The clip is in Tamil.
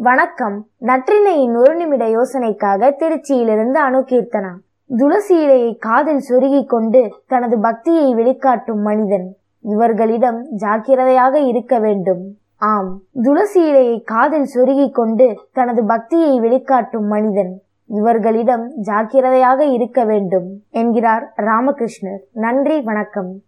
வணக்கம். நற்றினையின் ஒரு நிமிட யோசனைக்காக திருச்சியிலிருந்து அணுகீர்த்தனா. துளசி இலையை காதில் சொருகிக் கொண்டு தனது பக்தியை வெளிக்காட்டும் மனிதன். இவர்களிடம் ஜாக்கிரதையாக இருக்க வேண்டும். ஆம். துளசி இலையை காதில் சொருகிக் கொண்டு தனது பக்தியை வெளிக்காட்டும் மனிதன். இவர்களிடம் ஜாக்கிரதையாக இருக்க வேண்டும். என்கிறார் ராமகிருஷ்ணர். நன்றி வணக்கம்.